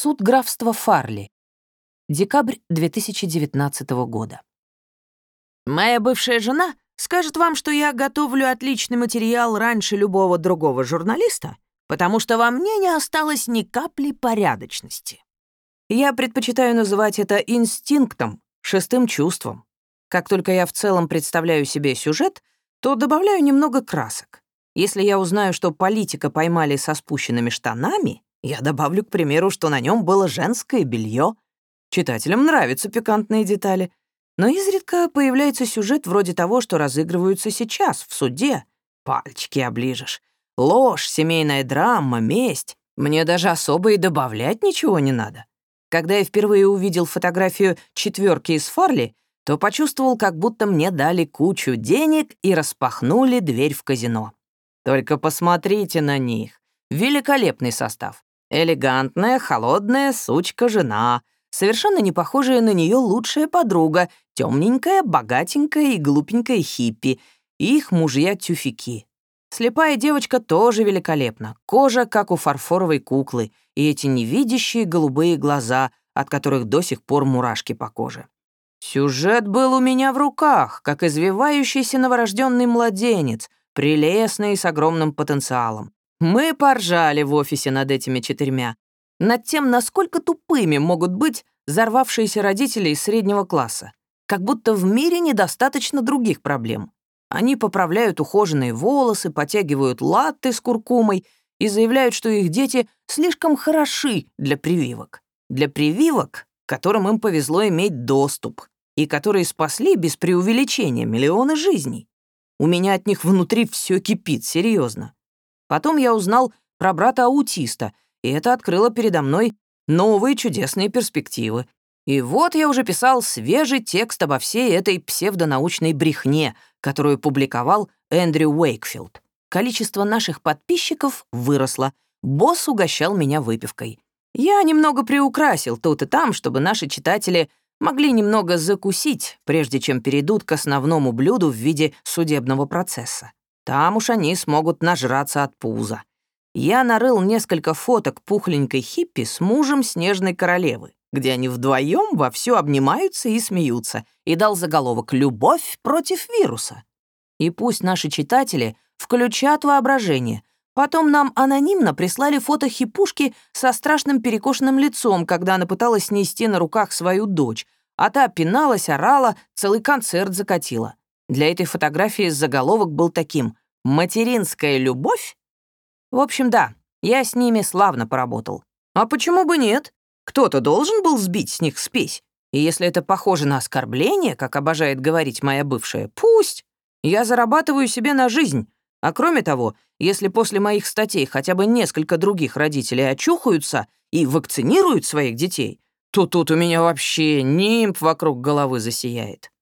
Суд графства Фарли. Декабрь 2019 года. Моя бывшая жена скажет вам, что я готовлю отличный материал раньше любого другого журналиста, потому что во мне не осталось ни капли порядочности. Я предпочитаю называть это инстинктом, шестым чувством. Как только я в целом представляю себе сюжет, то добавляю немного красок. Если я узнаю, что политика поймали со спущенными штанами, я добавлю, к примеру, что на нем было женское белье. Читателям нравятся пикантные детали. Но изредка появляется сюжет вроде того, что разыгрываются сейчас, в суде. Пальчики оближешь. Ложь, семейная драма, месть. Мне даже особо и добавлять ничего не надо. Когда я впервые увидел фотографию четверки из Фарли, то почувствовал, как будто мне дали кучу денег и распахнули дверь в казино. Только посмотрите на них. Великолепный состав. Элегантная, холодная сучка-жена, совершенно не похожая на нее лучшая подруга, темненькая, богатенькая и глупенькая хиппи, и их мужья-тюфяки. Слепая девочка тоже великолепна, кожа, как у фарфоровой куклы, и эти невидящие голубые глаза, от которых до сих пор мурашки по коже. Сюжет был у меня в руках, как извивающийся новорожденный младенец, прелестный и с огромным потенциалом. Мы поржали в офисе над этими четырьмя, над тем, насколько тупыми могут быть взорвавшиеся родители из среднего класса. Как будто в мире недостаточно других проблем. Они поправляют ухоженные волосы, потягивают латты с куркумой и заявляют, что их дети слишком хороши для прививок. Для прививок, которым им повезло иметь доступ, и которые спасли без преувеличения миллионы жизней. У меня от них внутри все кипит, серьезно. Потом я узнал про брата-аутиста, и это открыло передо мной новые чудесные перспективы. И вот я уже писал свежий текст обо всей этой псевдонаучной брехне, которую публиковал Эндрю Уэйкфилд. Количество наших подписчиков выросло. Босс угощал меня выпивкой. Я немного приукрасил тут и там, чтобы наши читатели могли немного закусить, прежде чем перейдут к основному блюду в виде судебного процесса. Там уж они смогут нажраться от пуза. Я нарыл несколько фоток пухленькой хиппи с мужем снежной королевы, где они вдвоем вовсю обнимаются и смеются, и дал заголовок «Любовь против вируса». И пусть наши читатели включат воображение. Потом нам анонимно прислали фото хипушки со страшным перекошенным лицом, когда она пыталась снести на руках свою дочь, а та пиналась, орала, целый концерт закатила. Для этой фотографии заголовок был таким «Материнская любовь?» В общем, да, я с ними славно поработал. А почему бы нет? Кто-то должен был сбить с них спесь. И если это похоже на оскорбление, как обожает говорить моя бывшая, пусть. Я зарабатываю себе на жизнь. А кроме того, если после моих статей хотя бы несколько других родителей очухаются и вакцинируют своих детей, то тут у меня вообще нимб вокруг головы засияет.